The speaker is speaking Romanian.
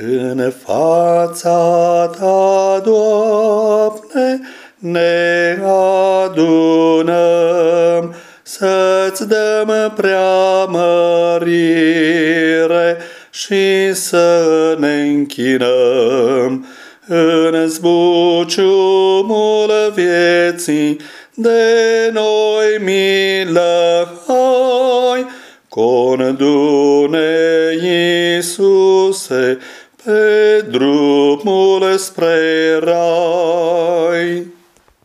În fața ta, Doamne, ne adunăm, să-ți dăm preamărire și să ne închinăm în zbuciumul vieții de noi milă. Hai, condune Iisuse pe drumul spre rai.